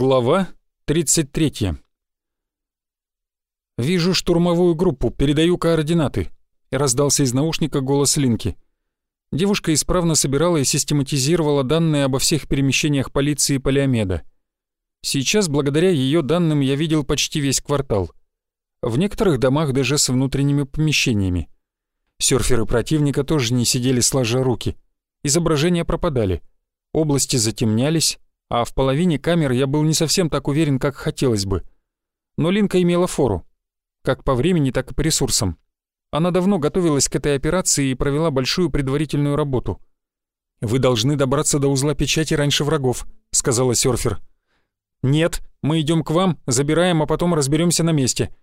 Глава 33. «Вижу штурмовую группу, передаю координаты», — раздался из наушника голос Линки. Девушка исправно собирала и систематизировала данные обо всех перемещениях полиции Полиомеда. Сейчас, благодаря ее данным, я видел почти весь квартал. В некоторых домах даже с внутренними помещениями. Сёрферы противника тоже не сидели сложа руки. Изображения пропадали. Области затемнялись, а в половине камер я был не совсем так уверен, как хотелось бы. Но Линка имела фору, как по времени, так и по ресурсам. Она давно готовилась к этой операции и провела большую предварительную работу. «Вы должны добраться до узла печати раньше врагов», — сказала серфер. «Нет, мы идем к вам, забираем, а потом разберемся на месте.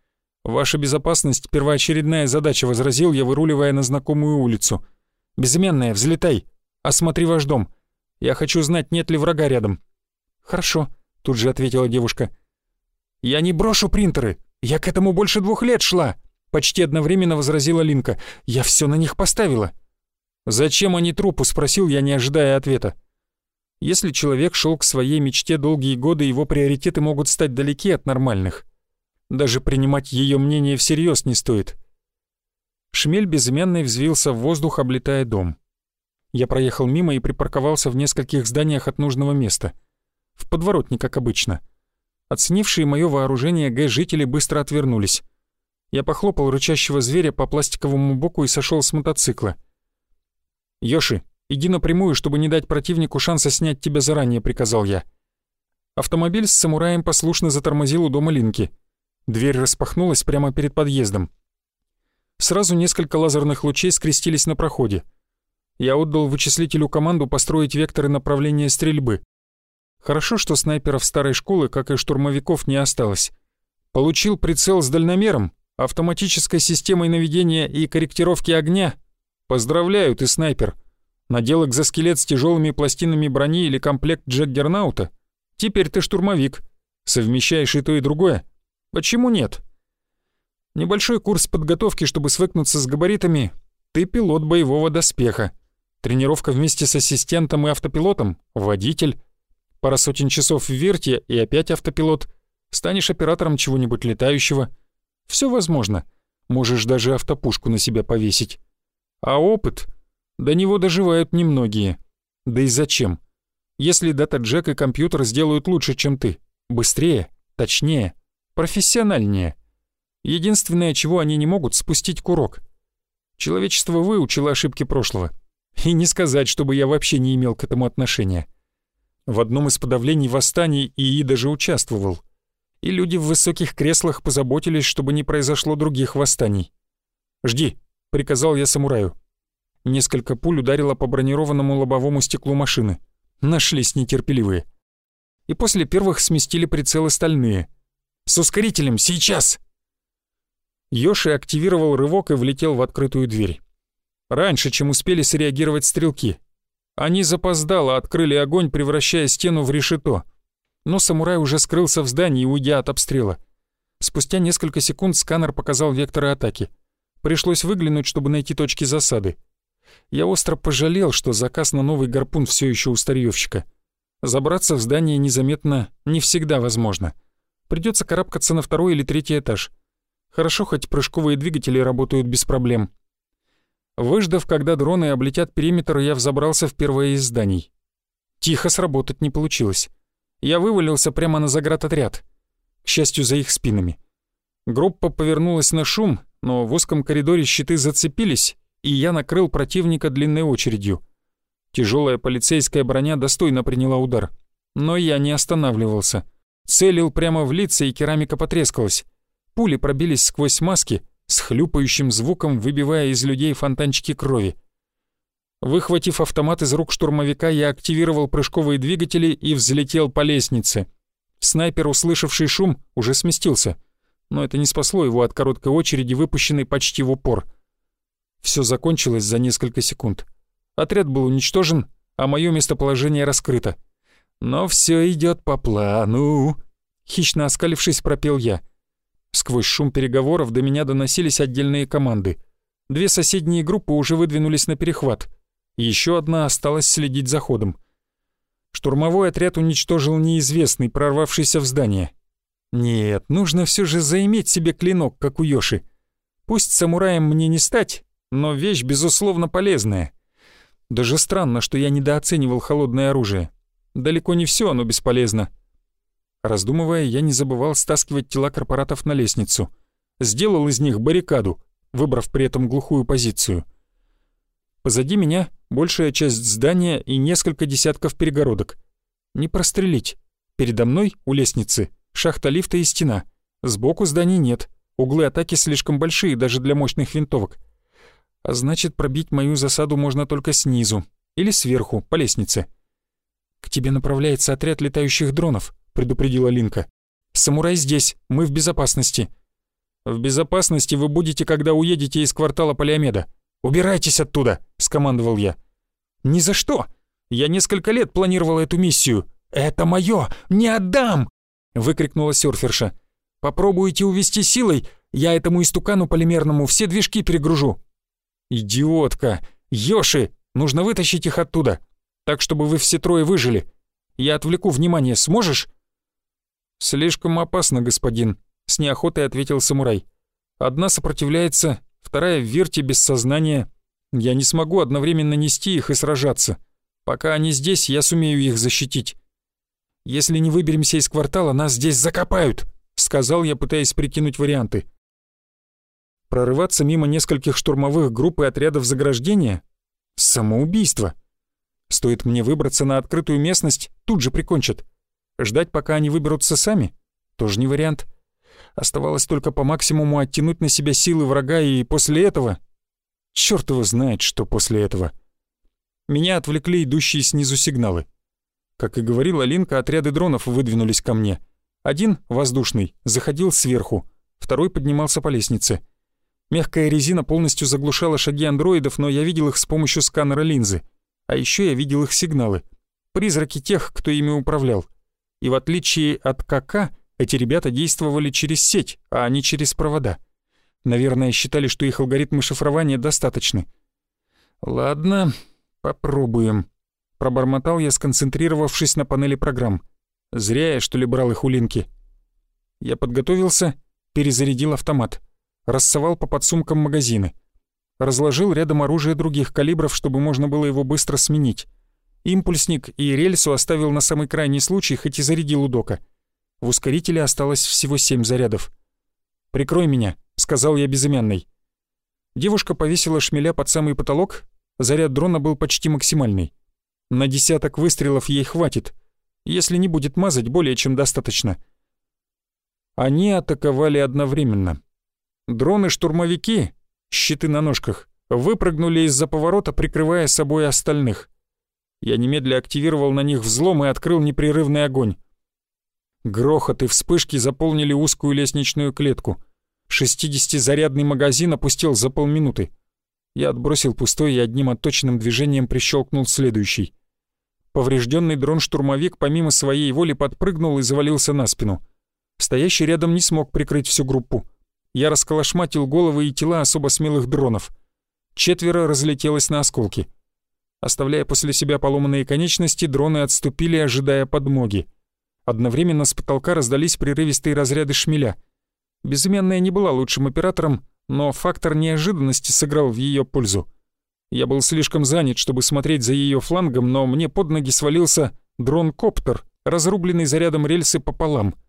Ваша безопасность — первоочередная задача», — возразил я, выруливая на знакомую улицу. «Безымянная, взлетай. Осмотри ваш дом. Я хочу знать, нет ли врага рядом. «Хорошо», — тут же ответила девушка. «Я не брошу принтеры. Я к этому больше двух лет шла», — почти одновременно возразила Линка. «Я все на них поставила». «Зачем они трупу?» — спросил я, не ожидая ответа. Если человек шел к своей мечте долгие годы, его приоритеты могут стать далеки от нормальных. Даже принимать ее мнение всерьез не стоит. Шмель безымянный взвился в воздух, облетая дом. Я проехал мимо и припарковался в нескольких зданиях от нужного места — в подворотне, как обычно. Оценившие мое вооружение Г-жители быстро отвернулись. Я похлопал рычащего зверя по пластиковому боку и сошел с мотоцикла. «Йоши, иди напрямую, чтобы не дать противнику шанса снять тебя заранее», — приказал я. Автомобиль с самураем послушно затормозил у дома Линки. Дверь распахнулась прямо перед подъездом. Сразу несколько лазерных лучей скрестились на проходе. Я отдал вычислителю команду построить векторы направления стрельбы. Хорошо, что снайперов старой школы, как и штурмовиков, не осталось. Получил прицел с дальномером, автоматической системой наведения и корректировки огня. Поздравляю, ты снайпер. Надел экзоскелет с тяжелыми пластинами брони или комплект Джаггернаута. Теперь ты штурмовик. Совмещаешь и то, и другое. Почему нет? Небольшой курс подготовки, чтобы свыкнуться с габаритами. Ты пилот боевого доспеха. Тренировка вместе с ассистентом и автопилотом, водитель. Пара сотен часов в верте и опять автопилот. Станешь оператором чего-нибудь летающего. Все возможно. Можешь даже автопушку на себя повесить. А опыт? До него доживают немногие. Да и зачем? Если дата-джек и компьютер сделают лучше, чем ты. Быстрее, точнее, профессиональнее. Единственное, чего они не могут, спустить курок. Человечество выучило ошибки прошлого. И не сказать, чтобы я вообще не имел к этому отношения. В одном из подавлений восстаний ИИ даже участвовал. И люди в высоких креслах позаботились, чтобы не произошло других восстаний. «Жди», — приказал я самураю. Несколько пуль ударило по бронированному лобовому стеклу машины. Нашлись нетерпеливые. И после первых сместили прицелы стальные. «С ускорителем, сейчас!» Йоши активировал рывок и влетел в открытую дверь. Раньше, чем успели среагировать стрелки. Они запоздало открыли огонь, превращая стену в решето. Но самурай уже скрылся в здании, уйдя от обстрела. Спустя несколько секунд сканер показал векторы атаки. Пришлось выглянуть, чтобы найти точки засады. Я остро пожалел, что заказ на новый гарпун все еще у старьевщика. Забраться в здание незаметно не всегда возможно. Придется карабкаться на второй или третий этаж. Хорошо, хоть прыжковые двигатели работают без проблем. Выждав, когда дроны облетят периметр, я взобрался в первое из зданий. Тихо сработать не получилось. Я вывалился прямо на заградотряд. К счастью, за их спинами. Группа повернулась на шум, но в узком коридоре щиты зацепились, и я накрыл противника длинной очередью. Тяжелая полицейская броня достойно приняла удар. Но я не останавливался. Целил прямо в лица, и керамика потрескалась. Пули пробились сквозь маски, с хлюпающим звуком выбивая из людей фонтанчики крови. Выхватив автомат из рук штурмовика, я активировал прыжковые двигатели и взлетел по лестнице. Снайпер, услышавший шум, уже сместился, но это не спасло его от короткой очереди, выпущенной почти в упор. Все закончилось за несколько секунд. Отряд был уничтожен, а мое местоположение раскрыто. Но все идет по плану. Хищно оскалившись, пропел я — Сквозь шум переговоров до меня доносились отдельные команды. Две соседние группы уже выдвинулись на перехват. Еще одна осталась следить за ходом. Штурмовой отряд уничтожил неизвестный, прорвавшийся в здание. Нет, нужно все же заиметь себе клинок, как у Йоши. Пусть самураем мне не стать, но вещь, безусловно, полезная. Даже странно, что я недооценивал холодное оружие. Далеко не все оно бесполезно. Раздумывая, я не забывал стаскивать тела корпоратов на лестницу. Сделал из них баррикаду, выбрав при этом глухую позицию. Позади меня большая часть здания и несколько десятков перегородок. Не прострелить. Передо мной, у лестницы, шахта лифта и стена. Сбоку зданий нет. Углы атаки слишком большие даже для мощных винтовок. А значит, пробить мою засаду можно только снизу. Или сверху, по лестнице. «К тебе направляется отряд летающих дронов», — предупредила Линка. «Самурай здесь, мы в безопасности». «В безопасности вы будете, когда уедете из квартала Полиомеда. Убирайтесь оттуда», — скомандовал я. «Ни за что! Я несколько лет планировал эту миссию. Это моё! Не отдам!» — выкрикнула серферша. «Попробуйте увести силой, я этому истукану полимерному все движки перегружу». «Идиотка! Йоши! Нужно вытащить их оттуда, так чтобы вы все трое выжили. Я отвлеку внимание, сможешь?» «Слишком опасно, господин», — с неохотой ответил самурай. «Одна сопротивляется, вторая в вирте без сознания. Я не смогу одновременно нести их и сражаться. Пока они здесь, я сумею их защитить. Если не выберемся из квартала, нас здесь закопают», — сказал я, пытаясь прикинуть варианты. Прорываться мимо нескольких штурмовых групп и отрядов заграждения — самоубийство. Стоит мне выбраться на открытую местность, тут же прикончат. Ждать, пока они выберутся сами, тоже не вариант. Оставалось только по максимуму оттянуть на себя силы врага, и после этого... Чёрт его знает, что после этого. Меня отвлекли идущие снизу сигналы. Как и говорила Линка, отряды дронов выдвинулись ко мне. Один, воздушный, заходил сверху, второй поднимался по лестнице. Мягкая резина полностью заглушала шаги андроидов, но я видел их с помощью сканера линзы. А еще я видел их сигналы. Призраки тех, кто ими управлял. И в отличие от КК, эти ребята действовали через сеть, а не через провода. Наверное, считали, что их алгоритмы шифрования достаточны. «Ладно, попробуем», — пробормотал я, сконцентрировавшись на панели программ. «Зря я, что ли, брал их у Линки». Я подготовился, перезарядил автомат рассовал по подсумкам магазины. Разложил рядом оружие других калибров, чтобы можно было его быстро сменить. Импульсник и рельсу оставил на самый крайний случай, хоть и зарядил у дока. В ускорителе осталось всего семь зарядов. «Прикрой меня», — сказал я безымянной. Девушка повесила шмеля под самый потолок, заряд дрона был почти максимальный. На десяток выстрелов ей хватит. Если не будет мазать, более чем достаточно. Они атаковали одновременно. Дроны-штурмовики, щиты на ножках, выпрыгнули из-за поворота, прикрывая собой остальных. Я немедля активировал на них взлом и открыл непрерывный огонь. Грохот и вспышки заполнили узкую лестничную клетку. 60-зарядный магазин опустил за полминуты. Я отбросил пустой и одним отточенным движением прищелкнул следующий. Поврежденный дрон-штурмовик помимо своей воли подпрыгнул и завалился на спину. Стоящий рядом не смог прикрыть всю группу я расколошматил головы и тела особо смелых дронов. Четверо разлетелось на осколки. Оставляя после себя поломанные конечности, дроны отступили, ожидая подмоги. Одновременно с потолка раздались прерывистые разряды шмеля. Безымянная не была лучшим оператором, но фактор неожиданности сыграл в ее пользу. Я был слишком занят, чтобы смотреть за ее флангом, но мне под ноги свалился дрон-коптер, разрубленный зарядом рельсы пополам —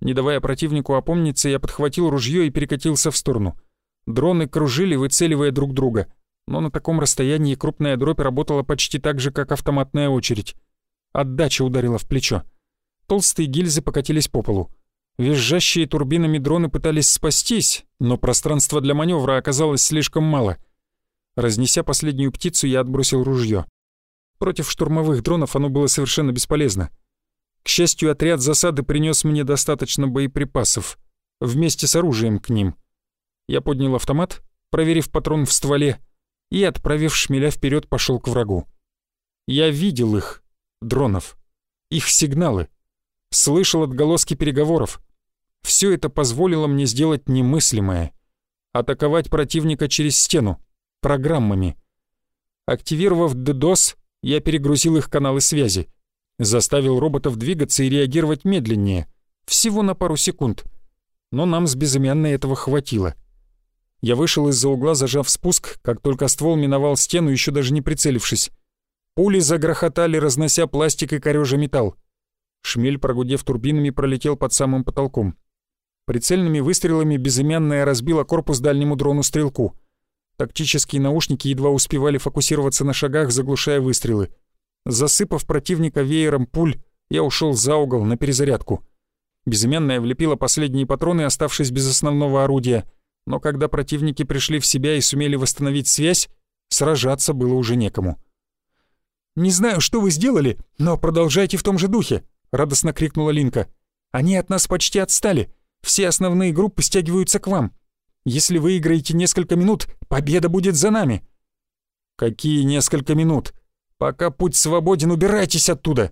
не давая противнику опомниться, я подхватил ружье и перекатился в сторону. Дроны кружили, выцеливая друг друга. Но на таком расстоянии крупная дробь работала почти так же, как автоматная очередь. Отдача ударила в плечо. Толстые гильзы покатились по полу. Визжащие турбинами дроны пытались спастись, но пространства для маневра оказалось слишком мало. Разнеся последнюю птицу, я отбросил ружье. Против штурмовых дронов оно было совершенно бесполезно. К счастью, отряд засады принес мне достаточно боеприпасов, вместе с оружием к ним. Я поднял автомат, проверив патрон в стволе, и, отправив шмеля вперед, пошел к врагу. Я видел их, дронов, их сигналы, слышал отголоски переговоров. Все это позволило мне сделать немыслимое — атаковать противника через стену, программами. Активировав DDoS, я перегрузил их каналы связи — Заставил роботов двигаться и реагировать медленнее, всего на пару секунд. Но нам с безымянной этого хватило. Я вышел из-за угла, зажав спуск, как только ствол миновал стену, еще даже не прицелившись. Пули загрохотали, разнося пластик и корёжа металл. Шмель, прогудев турбинами, пролетел под самым потолком. Прицельными выстрелами безымянная разбила корпус дальнему дрону-стрелку. Тактические наушники едва успевали фокусироваться на шагах, заглушая выстрелы. Засыпав противника веером пуль, я ушел за угол на перезарядку. Безымянная влепила последние патроны, оставшись без основного орудия, но когда противники пришли в себя и сумели восстановить связь, сражаться было уже некому. «Не знаю, что вы сделали, но продолжайте в том же духе», — радостно крикнула Линка. «Они от нас почти отстали. Все основные группы стягиваются к вам. Если выиграете несколько минут, победа будет за нами». «Какие несколько минут? Пока путь свободен, убирайтесь оттуда!»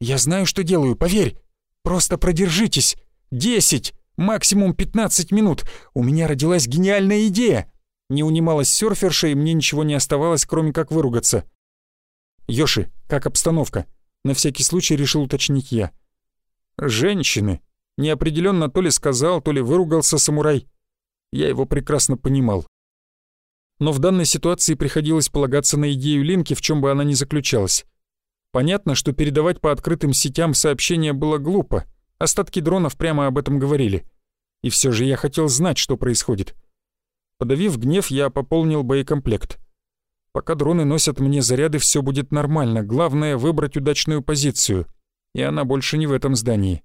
«Я знаю, что делаю, поверь! Просто продержитесь! Десять, максимум пятнадцать минут! У меня родилась гениальная идея!» Не унималась серферша, и мне ничего не оставалось, кроме как выругаться. «Йоши, как обстановка?» На всякий случай решил уточнить я. «Женщины!» Неопределенно то ли сказал, то ли выругался самурай. Я его прекрасно понимал но в данной ситуации приходилось полагаться на идею Линки, в чем бы она ни заключалась. Понятно, что передавать по открытым сетям сообщения было глупо, остатки дронов прямо об этом говорили. И все же я хотел знать, что происходит. Подавив гнев, я пополнил боекомплект. Пока дроны носят мне заряды, все будет нормально, главное — выбрать удачную позицию. И она больше не в этом здании.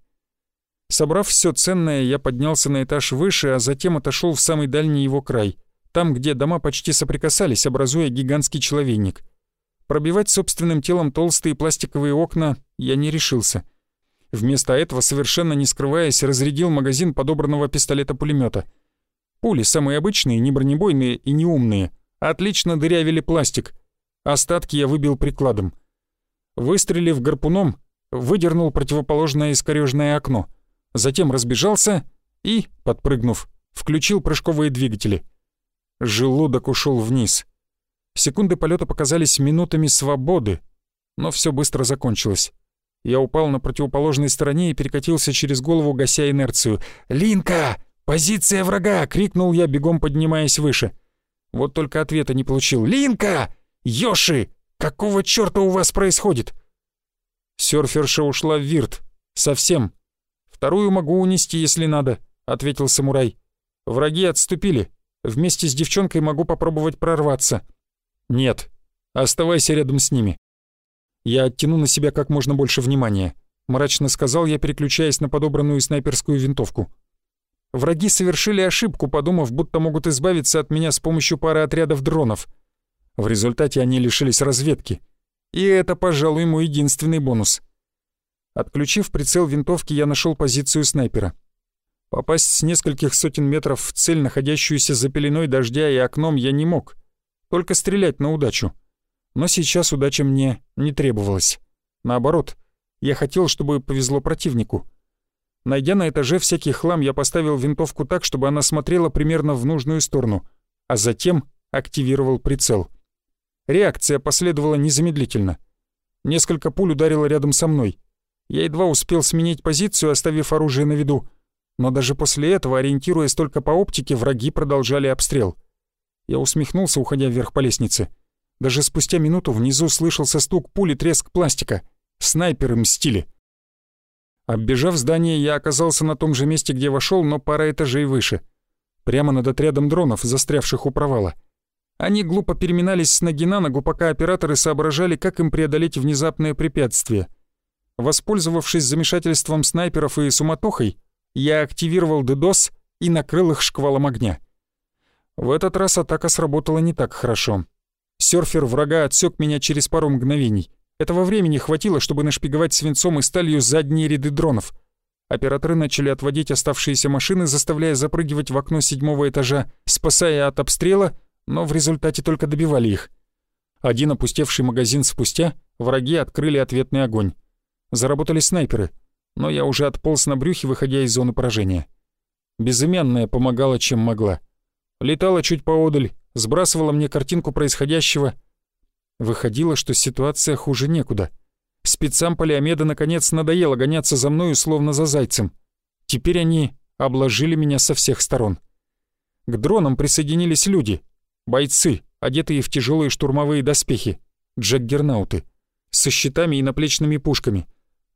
Собрав все ценное, я поднялся на этаж выше, а затем отошел в самый дальний его край — там, где дома почти соприкасались, образуя гигантский человейник. Пробивать собственным телом толстые пластиковые окна я не решился. Вместо этого, совершенно не скрываясь, разрядил магазин подобранного пистолета-пулемета. Пули, самые обычные, не бронебойные и не умные, отлично дырявили пластик. Остатки я выбил прикладом. Выстрелив гарпуном, выдернул противоположное искорёжное окно. Затем разбежался и, подпрыгнув, включил прыжковые двигатели — Желудок ушел вниз. Секунды полета показались минутами свободы, но все быстро закончилось. Я упал на противоположной стороне и перекатился через голову, гася инерцию. «Линка! Позиция врага!» — крикнул я, бегом поднимаясь выше. Вот только ответа не получил. «Линка! Йоши! Какого чёрта у вас происходит?» Сёрферша ушла в вирт. Совсем. Вторую могу унести, если надо, — ответил самурай. Враги отступили. Вместе с девчонкой могу попробовать прорваться. Нет, оставайся рядом с ними. Я оттяну на себя как можно больше внимания, мрачно сказал я, переключаясь на подобранную снайперскую винтовку. Враги совершили ошибку, подумав, будто могут избавиться от меня с помощью пары отрядов дронов. В результате они лишились разведки. И это, пожалуй, мой единственный бонус. Отключив прицел винтовки, я нашел позицию снайпера — Попасть с нескольких сотен метров в цель, находящуюся за пеленой дождя и окном, я не мог. Только стрелять на удачу. Но сейчас удача мне не требовалась. Наоборот, я хотел, чтобы повезло противнику. Найдя на этаже всякий хлам, я поставил винтовку так, чтобы она смотрела примерно в нужную сторону, а затем активировал прицел. Реакция последовала незамедлительно. Несколько пуль ударило рядом со мной. Я едва успел сменить позицию, оставив оружие на виду, но даже после этого, ориентируясь только по оптике, враги продолжали обстрел. Я усмехнулся, уходя вверх по лестнице. Даже спустя минуту внизу слышался стук пули, треск пластика. Снайперы мстили. Оббежав здание, я оказался на том же месте, где вошел, но пара этажей выше. Прямо над отрядом дронов, застрявших у провала. Они глупо переминались с ноги на ногу, пока операторы соображали, как им преодолеть внезапное препятствие. Воспользовавшись замешательством снайперов и суматохой, я активировал DDoS и накрыл их шквалом огня. В этот раз атака сработала не так хорошо. Сёрфер врага отсек меня через пару мгновений. Этого времени хватило, чтобы нашпиговать свинцом и сталью задние ряды дронов. Операторы начали отводить оставшиеся машины, заставляя запрыгивать в окно седьмого этажа, спасая от обстрела, но в результате только добивали их. Один опустевший магазин спустя враги открыли ответный огонь. Заработали снайперы — но я уже отполз на брюхе, выходя из зоны поражения. Безымянная помогала, чем могла. Летала чуть поодаль, сбрасывала мне картинку происходящего. Выходило, что ситуация хуже некуда. Спецам Полиомеда наконец надоело гоняться за мною словно за зайцем. Теперь они обложили меня со всех сторон. К дронам присоединились люди, бойцы, одетые в тяжелые штурмовые доспехи, джаггернауты, со щитами и наплечными пушками,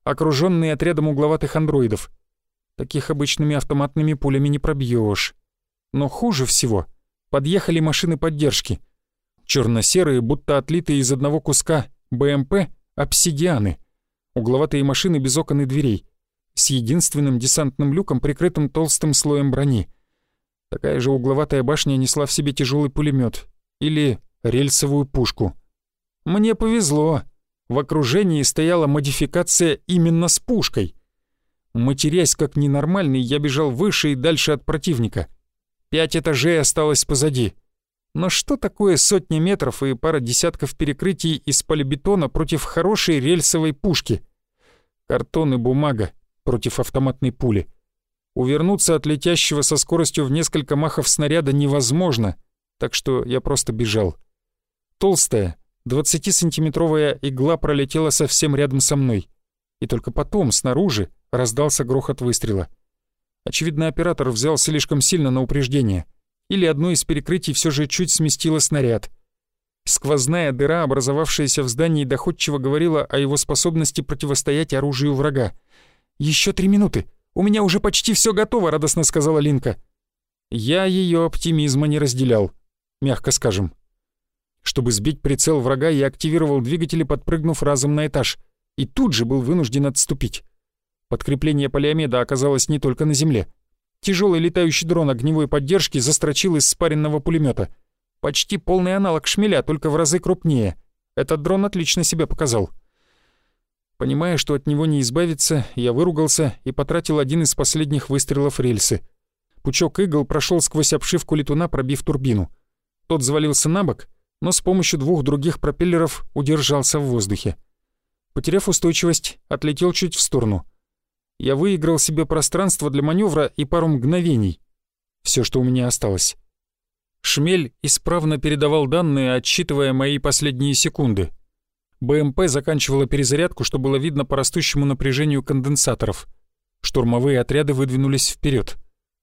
окруженные отрядом угловатых андроидов. Таких обычными автоматными пулями не пробьешь. Но хуже всего подъехали машины поддержки. Черно-серые, будто отлитые из одного куска БМП, обсидианы. Угловатые машины без окон и дверей. С единственным десантным люком, прикрытым толстым слоем брони. Такая же угловатая башня несла в себе тяжелый пулемет или рельсовую пушку. Мне повезло. В окружении стояла модификация именно с пушкой. Матерясь как ненормальный, я бежал выше и дальше от противника. Пять этажей осталось позади. Но что такое сотни метров и пара десятков перекрытий из полибетона против хорошей рельсовой пушки? Картон и бумага против автоматной пули. Увернуться от летящего со скоростью в несколько махов снаряда невозможно, так что я просто бежал. Толстая, 20-сантиметровая игла пролетела совсем рядом со мной. И только потом, снаружи, раздался грохот выстрела. Очевидно, оператор взял слишком сильно на упреждение. Или одно из перекрытий все же чуть сместило снаряд. Сквозная дыра, образовавшаяся в здании, доходчиво говорила о его способности противостоять оружию врага. Еще три минуты! У меня уже почти все готово», — радостно сказала Линка. Я ее оптимизма не разделял, мягко скажем. Чтобы сбить прицел врага, я активировал двигатели, подпрыгнув разом на этаж, и тут же был вынужден отступить. Подкрепление полиомеда оказалось не только на земле. Тяжелый летающий дрон огневой поддержки застрочил из спаренного пулемета. Почти полный аналог шмеля, только в разы крупнее. Этот дрон отлично себя показал. Понимая, что от него не избавиться, я выругался и потратил один из последних выстрелов рельсы. Пучок игл прошел сквозь обшивку летуна, пробив турбину. Тот завалился на бок, но с помощью двух других пропеллеров удержался в воздухе. Потеряв устойчивость, отлетел чуть в сторону — я выиграл себе пространство для маневра и пару мгновений. Все, что у меня осталось. Шмель исправно передавал данные, отсчитывая мои последние секунды. БМП заканчивала перезарядку, что было видно по растущему напряжению конденсаторов. Штурмовые отряды выдвинулись вперед.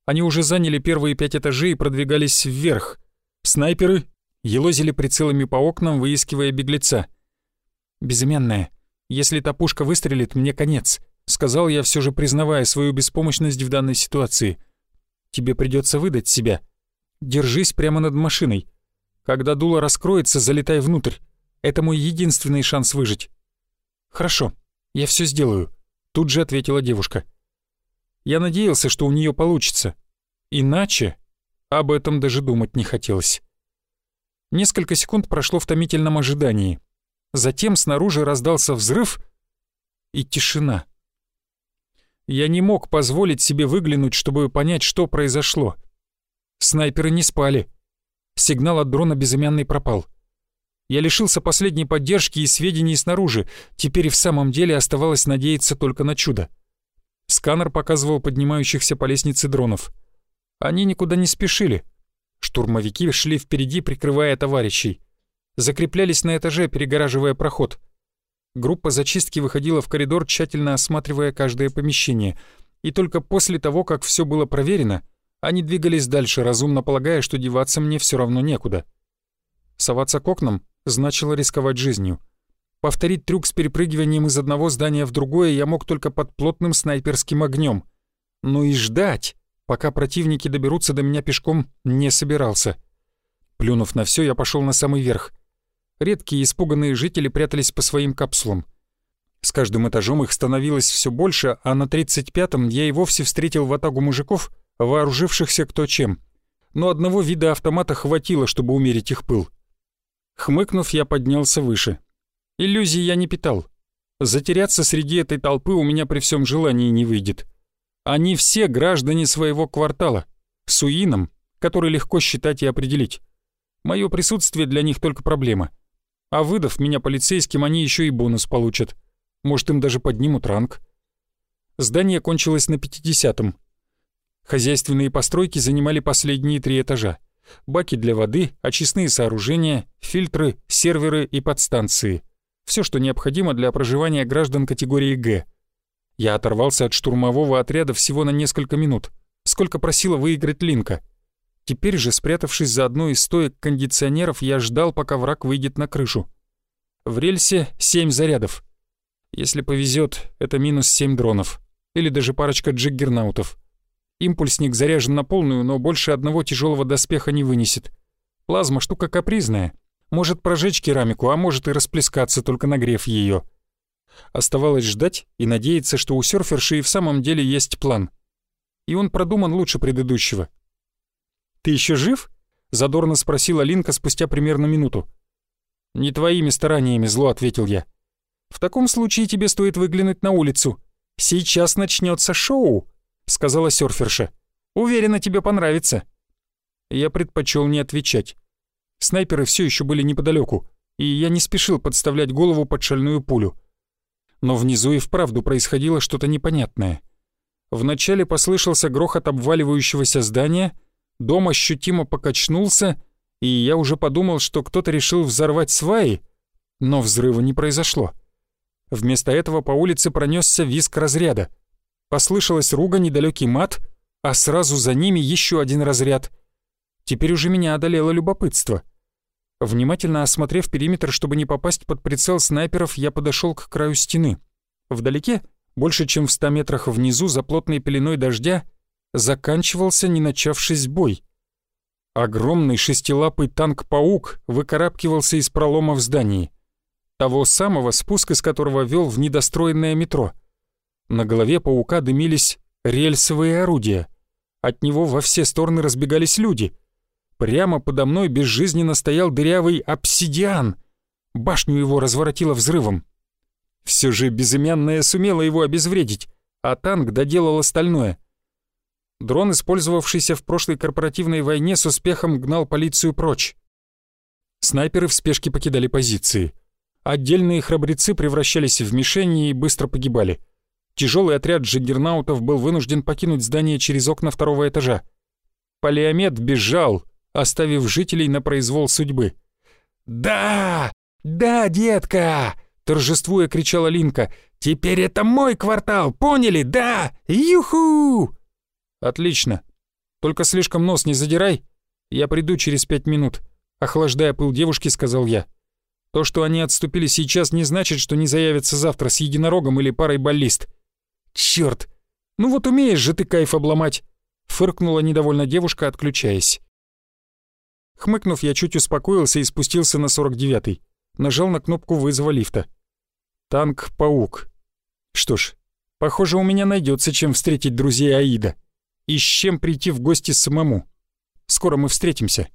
Они уже заняли первые пять этажей и продвигались вверх. Снайперы елозили прицелами по окнам, выискивая беглеца. «Безымянная, если та пушка выстрелит, мне конец», — сказал я, все же признавая свою беспомощность в данной ситуации. «Тебе придется выдать себя. Держись прямо над машиной. Когда дуло раскроется, залетай внутрь. Это мой единственный шанс выжить». «Хорошо, я все сделаю», — тут же ответила девушка. Я надеялся, что у нее получится. Иначе об этом даже думать не хотелось. Несколько секунд прошло в томительном ожидании. Затем снаружи раздался взрыв и тишина. Я не мог позволить себе выглянуть, чтобы понять, что произошло. Снайперы не спали. Сигнал от дрона безымянный пропал. Я лишился последней поддержки и сведений снаружи. Теперь в самом деле оставалось надеяться только на чудо. Сканер показывал поднимающихся по лестнице дронов. Они никуда не спешили. Штурмовики шли впереди, прикрывая товарищей. Закреплялись на этаже, перегораживая проход. Группа зачистки выходила в коридор, тщательно осматривая каждое помещение. И только после того, как все было проверено, они двигались дальше, разумно полагая, что деваться мне все равно некуда. Соваться к окнам значило рисковать жизнью. Повторить трюк с перепрыгиванием из одного здания в другое я мог только под плотным снайперским огнем. Но и ждать, пока противники доберутся до меня пешком, не собирался. Плюнув на все, я пошел на самый верх — Редкие испуганные жители прятались по своим капсулам. С каждым этажом их становилось все больше, а на 35-м я и вовсе встретил ватагу мужиков, вооружившихся кто чем. Но одного вида автомата хватило, чтобы умерить их пыл. Хмыкнув, я поднялся выше. Иллюзий я не питал. Затеряться среди этой толпы у меня при всем желании не выйдет. Они все граждане своего квартала, с уином, который легко считать и определить. Мое присутствие для них только проблема — а выдав меня полицейским, они еще и бонус получат. Может, им даже поднимут ранг. Здание кончилось на 50-м. Хозяйственные постройки занимали последние три этажа. Баки для воды, очистные сооружения, фильтры, серверы и подстанции. Все, что необходимо для проживания граждан категории «Г». Я оторвался от штурмового отряда всего на несколько минут, сколько просила выиграть Линка. Теперь же, спрятавшись за одной из стоек кондиционеров, я ждал, пока враг выйдет на крышу. В рельсе семь зарядов. Если повезет, это минус семь дронов. Или даже парочка джиггернаутов. Импульсник заряжен на полную, но больше одного тяжелого доспеха не вынесет. Плазма штука капризная. Может прожечь керамику, а может и расплескаться, только нагрев ее. Оставалось ждать и надеяться, что у серферши и в самом деле есть план. И он продуман лучше предыдущего. «Ты еще жив?» — задорно спросила Линка спустя примерно минуту. «Не твоими стараниями, зло», — ответил я. «В таком случае тебе стоит выглянуть на улицу. Сейчас начнется шоу», — сказала серферша. «Уверена, тебе понравится». Я предпочел не отвечать. Снайперы все еще были неподалеку, и я не спешил подставлять голову под шальную пулю. Но внизу и вправду происходило что-то непонятное. Вначале послышался грохот обваливающегося здания, дом ощутимо покачнулся, и я уже подумал, что кто-то решил взорвать сваи, но взрыва не произошло. Вместо этого по улице пронесся визг разряда. Послышалась руга, недалекий мат, а сразу за ними еще один разряд. Теперь уже меня одолело любопытство. Внимательно осмотрев периметр, чтобы не попасть под прицел снайперов, я подошел к краю стены. Вдалеке, больше чем в ста метрах внизу, за плотной пеленой дождя, заканчивался не начавшись бой. Огромный шестилапый танк-паук выкарабкивался из пролома в здании. Того самого, спуск из которого вел в недостроенное метро. На голове паука дымились рельсовые орудия. От него во все стороны разбегались люди. Прямо подо мной безжизненно стоял дырявый обсидиан. Башню его разворотило взрывом. Все же безымянная сумела его обезвредить, а танк доделал остальное — Дрон, использовавшийся в прошлой корпоративной войне, с успехом гнал полицию прочь. Снайперы в спешке покидали позиции. Отдельные храбрецы превращались в мишени и быстро погибали. Тяжелый отряд джиггернаутов был вынужден покинуть здание через окна второго этажа. Полиомет бежал, оставив жителей на произвол судьбы. «Да! Да, детка!» — торжествуя кричала Линка. «Теперь это мой квартал, поняли? Да! Юху!» «Отлично. Только слишком нос не задирай. Я приду через пять минут», — охлаждая пыл девушки, сказал я. «То, что они отступили сейчас, не значит, что не заявятся завтра с единорогом или парой баллист». «Чёрт! Ну вот умеешь же ты кайф обломать!» — фыркнула недовольно девушка, отключаясь. Хмыкнув, я чуть успокоился и спустился на 49-й. Нажал на кнопку вызова лифта. Танк-паук. Что ж, похоже, у меня найдется чем встретить друзей Аида и с чем прийти в гости самому. Скоро мы встретимся.